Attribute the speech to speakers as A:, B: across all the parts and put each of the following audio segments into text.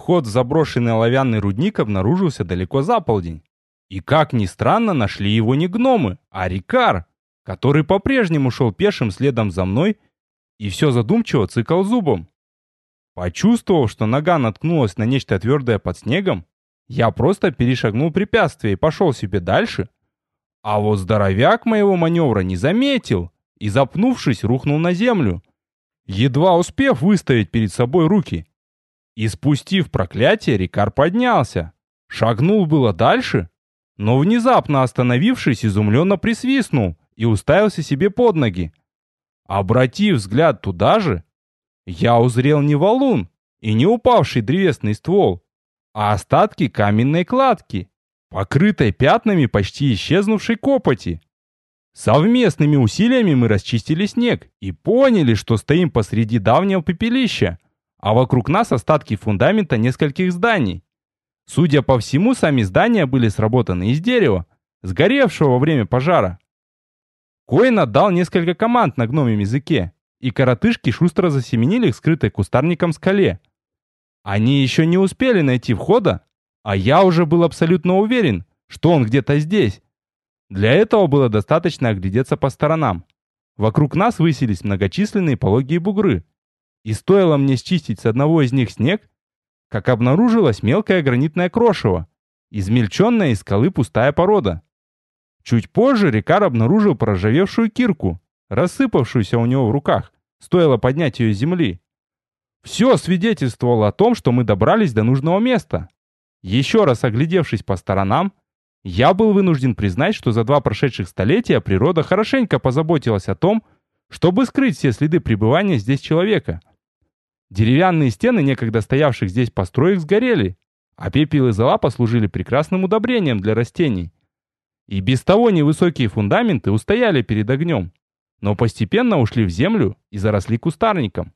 A: Вход в заброшенный оловянный рудник обнаружился далеко за полдень. И как ни странно, нашли его не гномы, а Рикар, который по-прежнему шел пешим следом за мной и все задумчиво цикал зубом. Почувствовав, что нога наткнулась на нечто твердое под снегом, я просто перешагнул препятствие и пошел себе дальше. А вот здоровяк моего маневра не заметил и, запнувшись, рухнул на землю, едва успев выставить перед собой руки. И спустив проклятие, Рикар поднялся. Шагнул было дальше, но внезапно остановившись, изумленно присвистнул и уставился себе под ноги. Обратив взгляд туда же, я узрел не валун и не упавший древесный ствол, а остатки каменной кладки, покрытой пятнами почти исчезнувшей копоти. Совместными усилиями мы расчистили снег и поняли, что стоим посреди давнего пепелища, а вокруг нас остатки фундамента нескольких зданий. Судя по всему, сами здания были сработаны из дерева, сгоревшего во время пожара. Коин отдал несколько команд на гномем языке, и коротышки шустро засеменили к скрытой кустарником скале. Они еще не успели найти входа, а я уже был абсолютно уверен, что он где-то здесь. Для этого было достаточно оглядеться по сторонам. Вокруг нас высились многочисленные пологие бугры. И стоило мне счистить с одного из них снег, как обнаружилась мелкое гранитное крошево, измельченная из скалы пустая порода. Чуть позже Рикар обнаружил проржавевшую кирку, рассыпавшуюся у него в руках, стоило поднять ее с земли. Все свидетельствовало о том, что мы добрались до нужного места. Еще раз оглядевшись по сторонам, я был вынужден признать, что за два прошедших столетия природа хорошенько позаботилась о том, чтобы скрыть все следы пребывания здесь человека. Деревянные стены некогда стоявших здесь построек сгорели, а пепел и зола послужили прекрасным удобрением для растений. И без того невысокие фундаменты устояли перед огнем, но постепенно ушли в землю и заросли кустарником.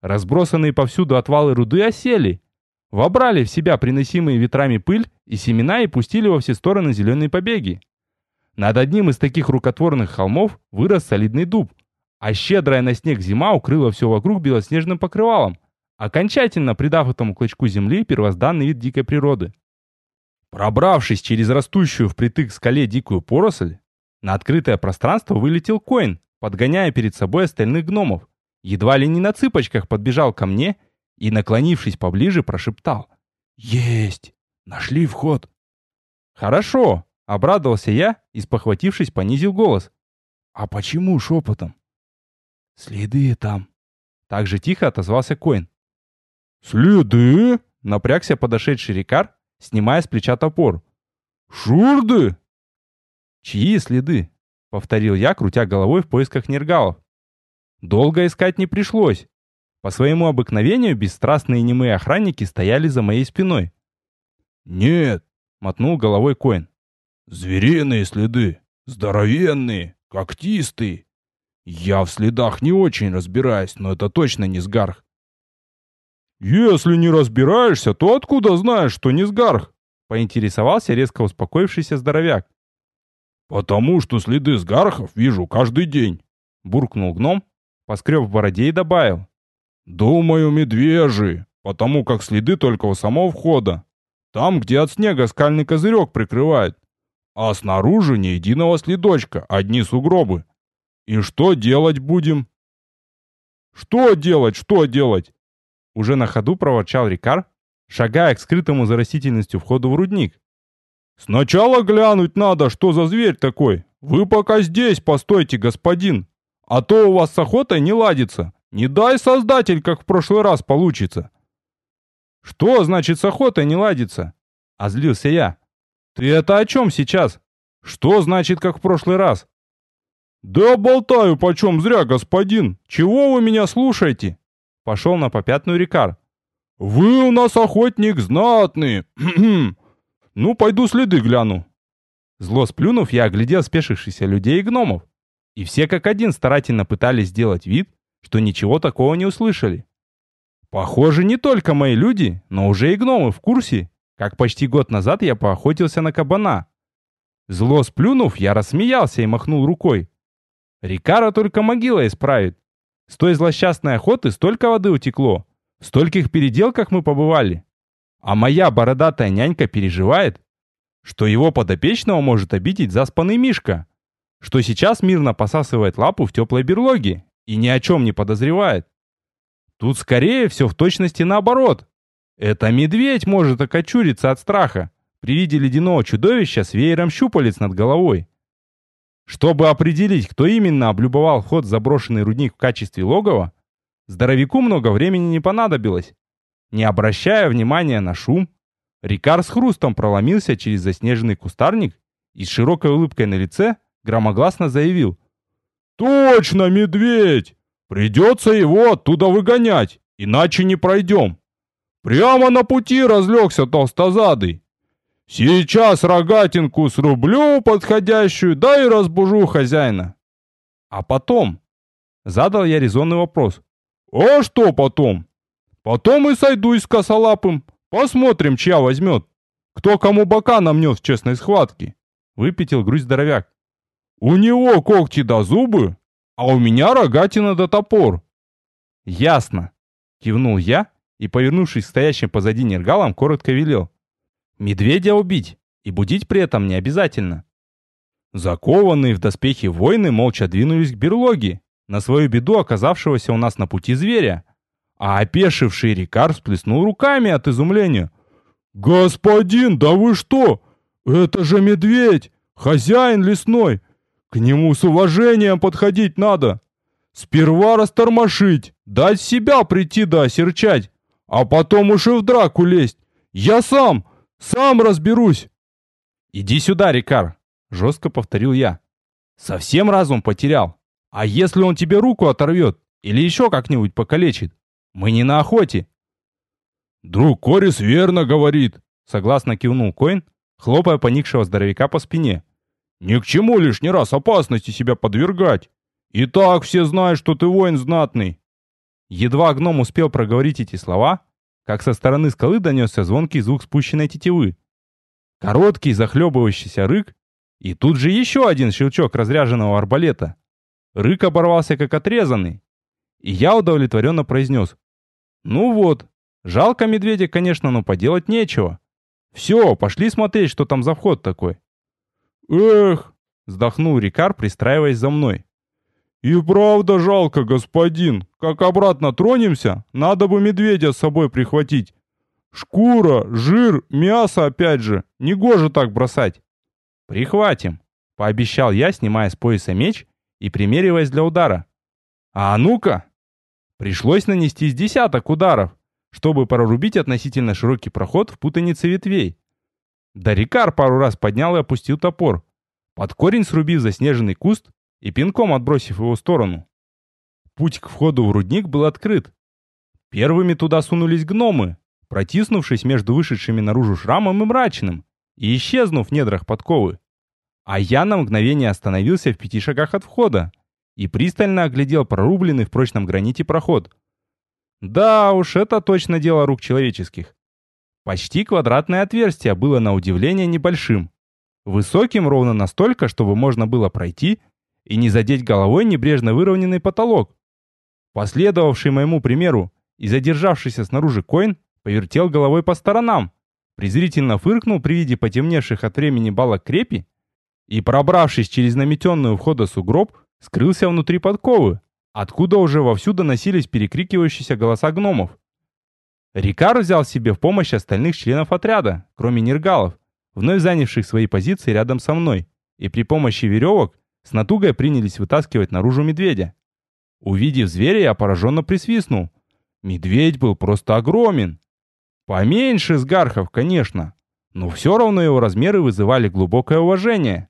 A: Разбросанные повсюду отвалы руды осели, вобрали в себя приносимые ветрами пыль и семена и пустили во все стороны зеленые побеги. Над одним из таких рукотворных холмов вырос солидный дуб, а щедрая на снег зима укрыла все вокруг белоснежным покрывалом, окончательно придав этому клочку земли первозданный вид дикой природы. Пробравшись через растущую впритык скале дикую поросль, на открытое пространство вылетел Коин, подгоняя перед собой остальных гномов. Едва ли не на цыпочках подбежал ко мне и, наклонившись поближе, прошептал. «Есть! Нашли вход!» «Хорошо!» — обрадовался я и, спохватившись, понизил голос. «А почему шепотом?» «Следы там!» Так же тихо отозвался Коин.
B: «Следы?»
A: — напрягся подошедший Рикар, снимая с плеча топор.
B: «Шурды?»
A: «Чьи следы?» — повторил я, крутя головой в поисках нергалов. Долго искать не пришлось. По своему обыкновению бесстрастные немые охранники стояли за моей спиной.
B: «Нет», —
A: мотнул головой Коин.
B: «Звериные следы, здоровенные, когтистые. Я в следах не очень разбираюсь, но это точно не сгарх.
A: «Если не разбираешься, то откуда знаешь, что не сгарх?» — поинтересовался резко успокоившийся здоровяк.
B: «Потому что следы сгархов вижу каждый день», — буркнул гном, поскреб в бороде и добавил. «Думаю, медвежий, потому как следы только у самого входа. Там, где от снега скальный козырек прикрывает. А снаружи ни единого следочка, одни сугробы. И что делать будем?» «Что делать, что делать?» Уже на ходу проворчал Рикар, шагая к скрытому за растительностью входу в рудник. «Сначала глянуть надо, что за зверь такой. Вы пока здесь постойте, господин. А то у вас с охотой не ладится. Не дай, создатель, как в прошлый раз получится». «Что значит с охотой не ладится?» — озлился я. «Ты это о чем сейчас? Что значит, как в прошлый раз?» «Да болтаю почем зря, господин. Чего вы меня слушаете?» Пошел на попятную Рикар. «Вы у нас охотник знатный. ну, пойду следы гляну». Зло сплюнув, я оглядел спешившихся людей и гномов. И все как один старательно пытались сделать вид, что ничего такого не услышали. Похоже, не только мои люди, но уже и гномы в курсе, как почти год назад я поохотился на кабана. Зло сплюнув, я рассмеялся и махнул рукой. Рикара только могила исправит. С той злосчастной охоты столько воды утекло. В стольких переделках мы побывали.
A: А моя бородатая нянька переживает, что его подопечного может обидеть заспанный Мишка, что сейчас мирно посасывает лапу в теплой берлоге и ни о чем не подозревает. Тут скорее все в точности наоборот. Это медведь может окочуриться от страха при виде ледяного чудовища с веером щупалец над головой. Чтобы определить, кто именно облюбовал вход в заброшенный рудник в качестве логова, здоровяку много времени не понадобилось. Не обращая внимания на шум, Рикар с хрустом проломился через заснеженный кустарник и с широкой улыбкой на лице громогласно заявил. «Точно, медведь! Придется его оттуда выгонять, иначе не пройдем. Прямо на пути разлегся толстозадый. Сейчас рогатинку срублю подходящую, да и разбужу хозяина». «А потом?» Задал я резонный вопрос. «А что потом?» «Потом и сойдусь с косолапым, Посмотрим, чья возьмет. Кто кому бока намнет в честной схватке. Выпятил грудь здоровяк. У него когти до зубы, а у меня рогатина до топор. Ясно. Кивнул я и, повернувшись к стоящим позади нергалам, коротко велел. Медведя убить, и будить при этом не обязательно. Закованные в доспехи воины молча двинулись к берлоге, на свою беду оказавшегося у нас на пути зверя, а опешивший Рикар всплеснул руками от изумления. «Господин, да вы что? Это же медведь! Хозяин лесной! К нему с уважением подходить надо! Сперва растормошить, дать себя прийти да осерчать, а потом уж и в драку лезть! Я сам, сам разберусь!» «Иди сюда, Рикар!» — жестко повторил я. «Совсем разум потерял. А если он тебе руку оторвет или еще как-нибудь покалечит? Мы не на охоте. Друг Корис верно говорит, согласно кивнул Коин, хлопая поникшего здоровяка по спине. Ни к чему лишний раз опасности себя подвергать. И так все знают, что ты воин знатный. Едва гном успел проговорить эти слова, как со стороны скалы донесся звонкий звук спущенной тетивы. Короткий захлебывающийся рык, и тут же еще один щелчок разряженного арбалета. Рык оборвался как отрезанный, и я удовлетворенно произнес. Ну вот, жалко медведя, конечно, но поделать нечего. Все, пошли смотреть, что там за вход такой. Эх, вздохнул Рикар, пристраиваясь за мной. И правда жалко, господин. Как обратно тронемся, надо бы медведя с собой прихватить. Шкура, жир, мясо опять же. Негоже так бросать. Прихватим, пообещал я, снимая с пояса меч и примериваясь для удара. А ну-ка, Пришлось нанести с десяток ударов, чтобы прорубить относительно широкий проход в путанице ветвей. Дарикар пару раз поднял и опустил топор, под корень срубив заснеженный куст и пинком отбросив его в сторону. Путь к входу в рудник был открыт. Первыми туда сунулись гномы, протиснувшись между вышедшими наружу шрамом и мрачным, и исчезнув в недрах подковы. А я на мгновение остановился в пяти шагах от входа, и пристально оглядел прорубленный в прочном граните проход. Да уж, это точно дело рук человеческих. Почти квадратное отверстие было на удивление небольшим. Высоким ровно настолько, чтобы можно было пройти и не задеть головой небрежно выровненный потолок. Последовавший моему примеру и задержавшийся снаружи коин повертел головой по сторонам, презрительно фыркнул при виде потемневших от времени балок крепи и, пробравшись через наметенную входа сугроб, скрылся внутри подковы, откуда уже вовсю доносились перекрикивающиеся голоса гномов. Рикар взял себе в помощь остальных членов отряда, кроме нергалов, вновь занявших свои позиции рядом со мной, и при помощи веревок с натугой принялись вытаскивать наружу медведя. Увидев зверя, я пораженно присвистнул. Медведь был просто огромен. Поменьше сгархов, конечно, но все равно его размеры вызывали глубокое уважение.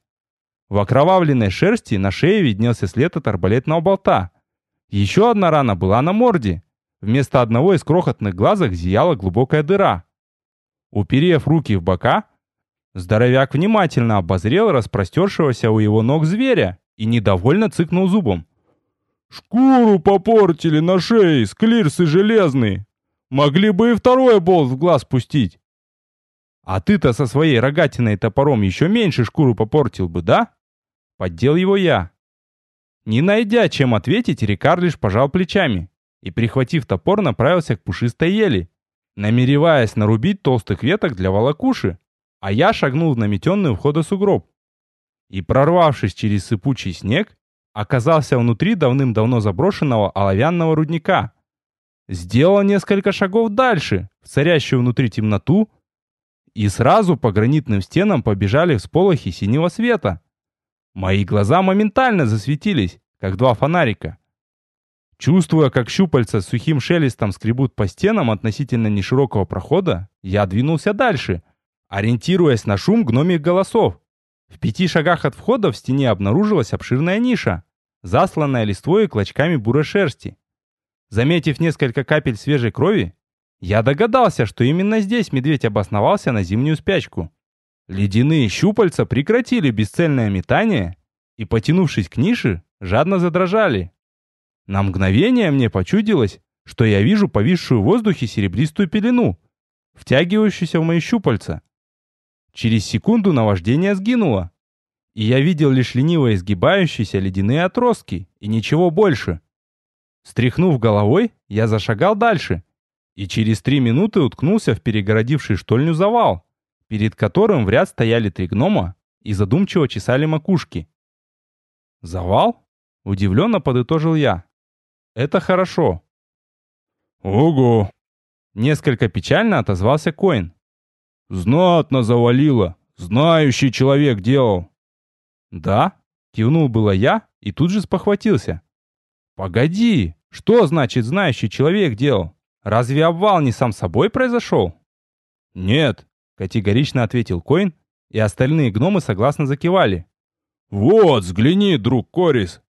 A: В окровавленной шерсти на шее виднелся след от арбалетного болта. Еще одна рана была на морде. Вместо одного из крохотных глазок зияла глубокая дыра. Уперев руки в бока, здоровяк внимательно обозрел распростершегося у его ног зверя и недовольно цыкнул зубом. «Шкуру попортили на шее, склирсы железные! Могли бы и второй болт в глаз пустить!» «А ты-то со своей рогатиной топором еще меньше шкуру попортил бы, да?» Поддел его я. Не найдя, чем ответить, Рикар лишь пожал плечами и, прихватив топор, направился к пушистой ели, намереваясь нарубить толстых веток для волокуши, а я шагнул в наметенный у входа сугроб. И, прорвавшись через сыпучий снег, оказался внутри давным-давно заброшенного оловянного рудника. Сделал несколько шагов дальше, в царящую внутри темноту, и сразу по гранитным стенам побежали всполохи синего света. Мои глаза моментально засветились, как два фонарика. Чувствуя, как щупальца с сухим шелестом скребут по стенам относительно неширокого прохода, я двинулся дальше, ориентируясь на шум гномих голосов. В пяти шагах от входа в стене обнаружилась обширная ниша, засланная листвой и клочками бурой шерсти. Заметив несколько капель свежей крови, я догадался, что именно здесь медведь обосновался на зимнюю спячку. Ледяные щупальца прекратили бесцельное метание и, потянувшись к нише, жадно задрожали. На мгновение мне почудилось, что я вижу повисшую в воздухе серебристую пелену, втягивающуюся в мои щупальца. Через секунду наваждение сгинуло, и я видел лишь лениво изгибающиеся ледяные отростки и ничего больше. Стряхнув головой, я зашагал дальше и через три минуты уткнулся в перегородивший штольню завал, перед которым в ряд стояли три гнома и задумчиво чесали макушки. «Завал?» — удивленно подытожил я. «Это хорошо».
B: «Ого!»
A: — несколько печально отозвался Коин.
B: Знатно завалило. Знающий человек делал.
A: Да, кивнул было я и тут же спохватился. Погоди, что значит знающий человек делал? Разве обвал не сам собой произошел? Нет, категорично ответил Коин, и остальные гномы согласно закивали.
B: Вот, взгляни, друг Корис.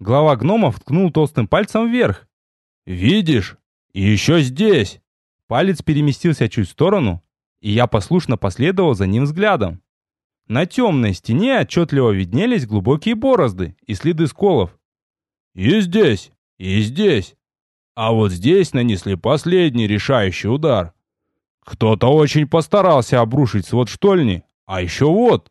A: Глава гномов ткнул толстым пальцем вверх.
B: Видишь? И еще здесь.
A: Палец переместился чуть в сторону, и я послушно последовал за ним взглядом. На темной стене отчетливо виднелись глубокие борозды и следы сколов.
B: И здесь, и здесь. А вот здесь нанесли последний решающий удар. Кто-то очень постарался обрушить свод штольни, а еще вот.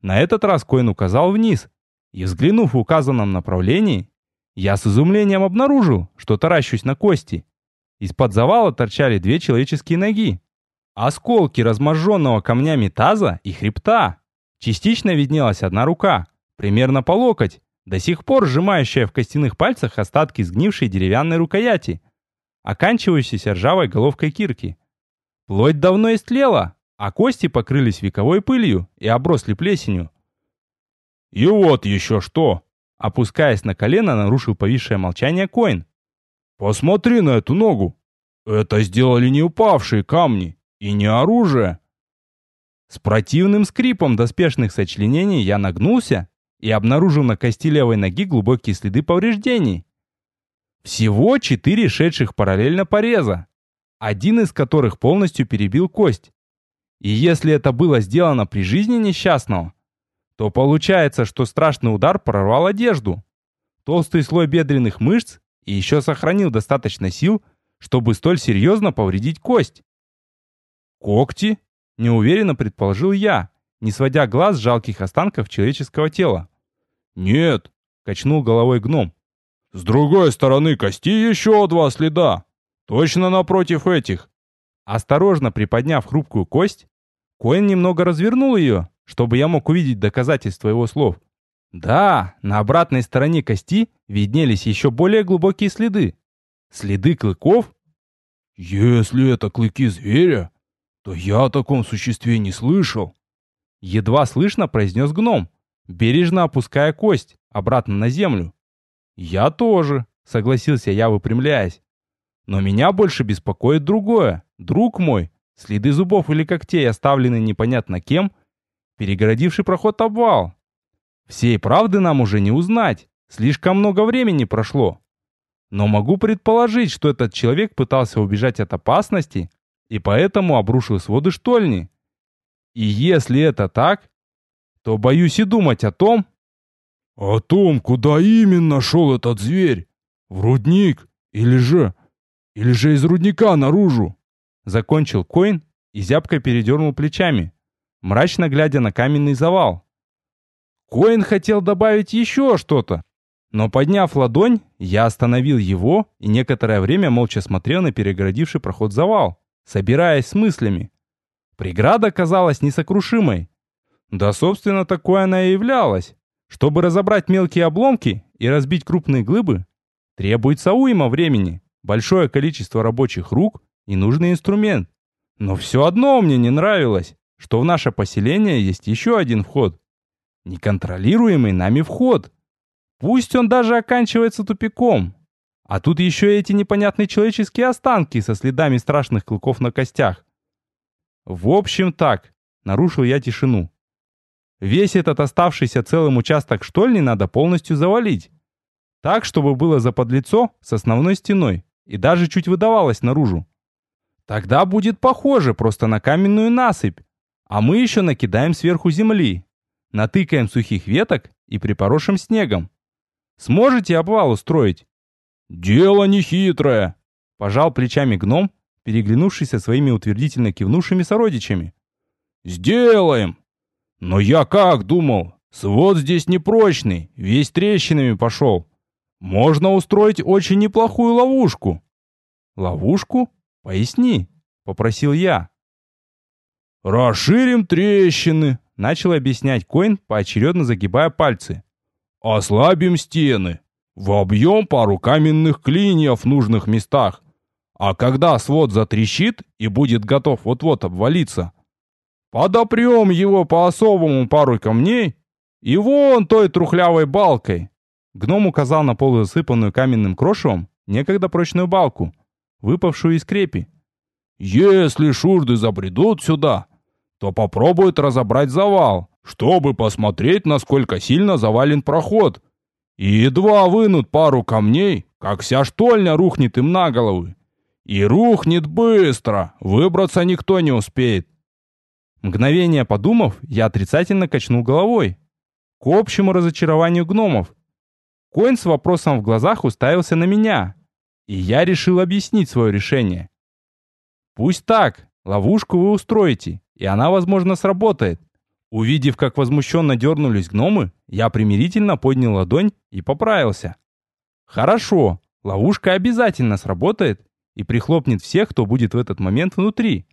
A: На этот раз Коин указал вниз, и взглянув в указанном направлении, я с изумлением обнаружил, что таращусь на кости. Из-под завала торчали две человеческие ноги, Осколки разможженного камнями таза и хребта. Частично виднелась одна рука, примерно по локоть, до сих пор сжимающая в костяных пальцах остатки сгнившей деревянной рукояти, оканчивающейся ржавой головкой кирки. Плоть давно истлела, а кости покрылись вековой пылью и обросли плесенью.
B: «И вот еще что!»
A: Опускаясь на колено, нарушил повисшее молчание Коин.
B: «Посмотри на эту ногу! Это сделали не упавшие камни, и не оружие.
A: С противным скрипом доспешных сочленений я нагнулся и обнаружил на кости левой ноги глубокие следы повреждений. Всего четыре шедших параллельно пореза, один из которых полностью перебил кость. И если это было сделано при жизни несчастного, то получается, что страшный удар прорвал одежду. Толстый слой бедренных мышц и еще сохранил достаточно сил, чтобы столь серьезно повредить кость. «Когти?» — неуверенно предположил я, не сводя глаз с жалких останков человеческого тела.
B: «Нет», —
A: качнул головой гном.
B: «С другой стороны кости еще два следа. Точно напротив этих».
A: Осторожно приподняв хрупкую кость, Коэн немного развернул ее, чтобы я мог увидеть доказательства его слов. Да, на обратной стороне кости виднелись еще более глубокие следы. Следы клыков?
B: «Если это клыки зверя, то я о таком существе не слышал.
A: Едва слышно произнес гном, бережно опуская кость обратно на землю. Я тоже, согласился я, выпрямляясь. Но меня больше беспокоит другое. Друг мой, следы зубов или когтей, оставлены непонятно кем, перегородивший проход обвал. Всей правды нам уже не узнать. Слишком много времени прошло. Но могу предположить, что этот человек пытался убежать от опасности и поэтому обрушил своды штольни. И если это так, то боюсь и думать о том...
B: О том, куда именно шел этот зверь? В рудник? Или же... Или же из рудника наружу?
A: Закончил Коин и зябко передернул плечами, мрачно глядя на каменный завал. Коин хотел добавить еще что-то, Но подняв ладонь, я остановил его и некоторое время молча смотрел на перегородивший проход завал, собираясь с мыслями. Преграда казалась несокрушимой. Да, собственно, такой она и являлась. Чтобы разобрать мелкие обломки и разбить крупные глыбы, требуется уйма времени, большое количество рабочих рук и нужный инструмент. Но все одно мне не нравилось, что в наше поселение есть еще один вход. Неконтролируемый нами вход. Пусть он даже оканчивается тупиком. А тут еще эти непонятные человеческие останки со следами страшных клыков на костях. В общем так, нарушил я тишину. Весь этот оставшийся целым участок штольни надо полностью завалить. Так, чтобы было заподлицо с основной стеной и даже чуть выдавалось наружу. Тогда будет похоже просто на каменную насыпь, а мы еще накидаем сверху земли, натыкаем сухих веток и припорошим снегом. Сможете обвал устроить?
B: Дело нехитрое,
A: пожал плечами гном, переглянувшись со своими утвердительно кивнувшими сородичами.
B: Сделаем! Но я как думал, свод здесь непрочный, весь трещинами пошел. Можно устроить очень неплохую ловушку.
A: Ловушку? Поясни, попросил я.
B: Расширим трещины,
A: начал объяснять Коин, поочередно загибая пальцы.
B: Ослабим стены, вобьем пару каменных клиньев в нужных местах. А когда свод затрещит и будет готов вот-вот обвалиться, Подопрем его по-особому пару камней и вон той трухлявой балкой.
A: Гном указал на полузасыпанную каменным крошевом некогда прочную балку, выпавшую из крепи.
B: Если шурды забредут сюда, то попробуют разобрать завал, чтобы посмотреть, насколько сильно завален проход. И едва вынут пару камней, как вся штольня рухнет им на головы. И рухнет быстро, выбраться никто не успеет.
A: Мгновение подумав, я отрицательно качнул головой. К общему разочарованию гномов. Коин с вопросом в глазах уставился на меня. И я решил объяснить свое решение. Пусть так, ловушку вы устроите, и она, возможно, сработает. Увидев, как возмущенно дернулись гномы, я примирительно поднял ладонь и поправился. Хорошо, ловушка обязательно сработает и прихлопнет всех, кто будет в этот момент внутри.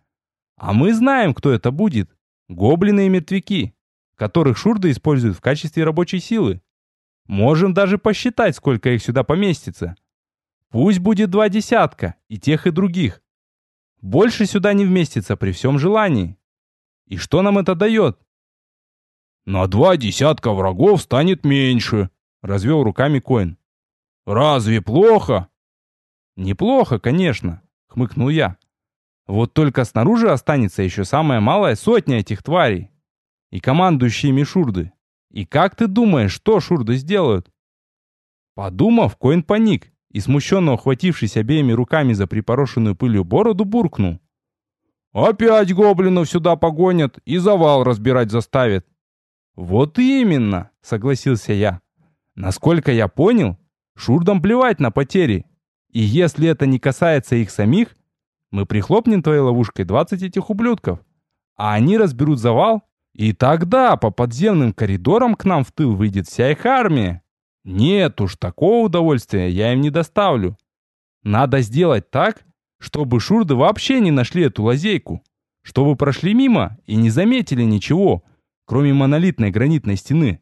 A: А мы знаем, кто это будет. Гоблины и мертвяки, которых шурды используют в качестве рабочей силы. Можем даже посчитать, сколько их сюда поместится. Пусть будет два десятка, и тех, и других. Больше сюда не вместится при всем желании. И что нам это дает?
B: На два десятка врагов станет меньше, развел руками Коин. Разве плохо?
A: Неплохо, конечно, хмыкнул я. Вот только снаружи останется еще самая малая сотня этих тварей. И командующие Мишурды. И как ты думаешь, что шурды сделают? Подумав, Коин паник и, смущенно ухватившись обеими руками за припорошенную пылью бороду, буркнул.
B: «Опять гоблинов сюда погонят и завал разбирать заставят».
A: «Вот именно», — согласился я. «Насколько я понял, шурдам плевать на потери. И если это не касается их самих, мы прихлопнем твоей ловушкой 20 этих ублюдков, а они разберут завал, и тогда по подземным коридорам к нам в тыл выйдет вся их армия. Нет уж, такого удовольствия я им не доставлю. Надо сделать так, чтобы шурды вообще не нашли эту лазейку, чтобы прошли мимо и не заметили ничего, кроме монолитной гранитной стены.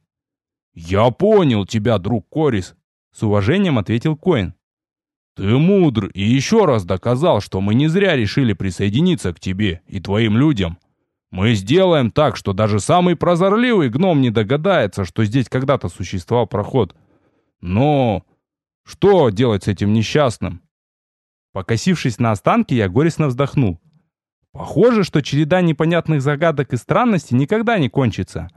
B: «Я понял тебя, друг Корис», — с уважением ответил Коин. Ты мудр и еще раз доказал, что мы не зря решили присоединиться к тебе и твоим людям. Мы сделаем так, что даже самый прозорливый гном не догадается, что здесь когда-то существовал проход. Но что делать с этим несчастным?
A: Покосившись на останки, я горестно вздохнул. Похоже, что череда непонятных загадок и странностей никогда не кончится.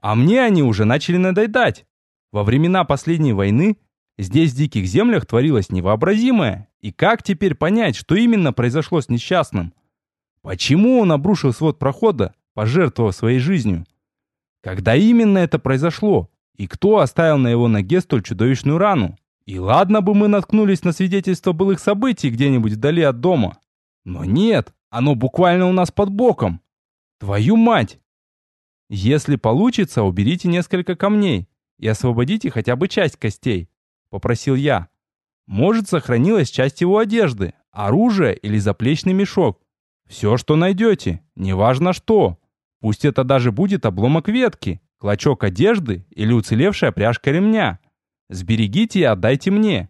A: А мне они уже начали надоедать. Во времена последней войны Здесь в диких землях творилось невообразимое. И как теперь понять, что именно произошло с несчастным? Почему он обрушил свод прохода, пожертвовав своей жизнью? Когда именно это произошло? И кто оставил на его ноге столь чудовищную рану? И ладно бы мы наткнулись на свидетельство былых событий где-нибудь вдали от дома. Но нет, оно буквально у нас под боком. Твою мать! Если получится, уберите несколько камней и освободите хотя бы часть костей. попросил я. Может, сохранилась часть его одежды, оружие или заплечный мешок. Все, что найдете, неважно что. Пусть это даже будет обломок ветки, клочок одежды или уцелевшая пряжка ремня. Сберегите и отдайте мне.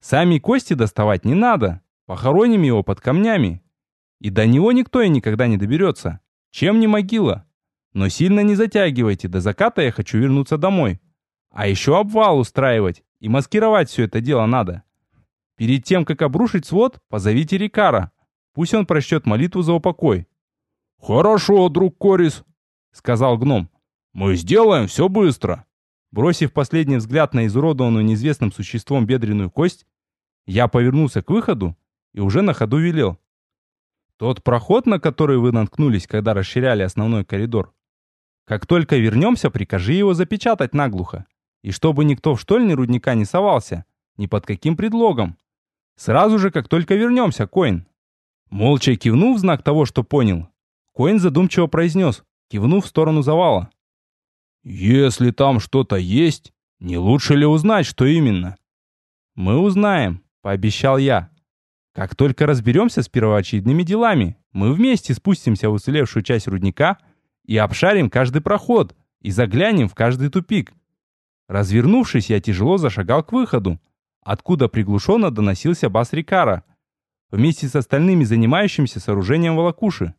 A: Сами кости доставать не надо. Похороним его под камнями. И до него никто и никогда не доберется. Чем не могила? Но сильно не затягивайте, до заката я хочу вернуться домой. А еще обвал устраивать и маскировать все это дело надо. Перед тем, как обрушить свод, позовите Рикара. Пусть он прочтет молитву за упокой.
B: «Хорошо, друг Корис», — сказал гном. «Мы сделаем все быстро».
A: Бросив последний взгляд на изуродованную неизвестным существом бедренную кость, я повернулся к выходу и уже на ходу велел. Тот проход, на который вы наткнулись, когда расширяли основной коридор. Как только вернемся, прикажи его запечатать наглухо. И чтобы никто в штольне рудника не совался. Ни под каким предлогом. Сразу же, как только вернемся, Коин. Молча кивнув в знак того, что понял, Коин задумчиво произнес, кивнув в сторону завала.
B: «Если там что-то есть, не лучше ли узнать, что именно?»
A: «Мы узнаем», — пообещал я. «Как только разберемся с первоочередными делами, мы вместе спустимся в уцелевшую часть рудника и обшарим каждый проход, и заглянем в каждый тупик. Развернувшись, я тяжело зашагал к выходу, откуда приглушенно доносился бас Рикара, вместе с остальными занимающимися сооружением волокуши.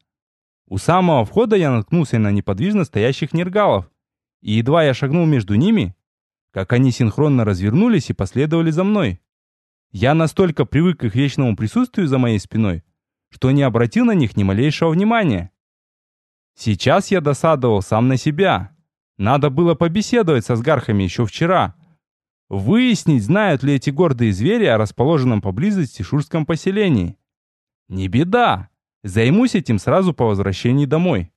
A: У самого входа я наткнулся на неподвижно стоящих нергалов, и едва я шагнул между ними, как они синхронно развернулись и последовали за мной. Я настолько привык к их вечному присутствию за моей спиной, что не обратил на них ни малейшего внимания. Сейчас я досадовал сам на себя. Надо было побеседовать со сгархами еще вчера. Выяснить, знают ли эти гордые звери о расположенном поблизости шурском поселении. Не беда. Займусь этим сразу по возвращении домой.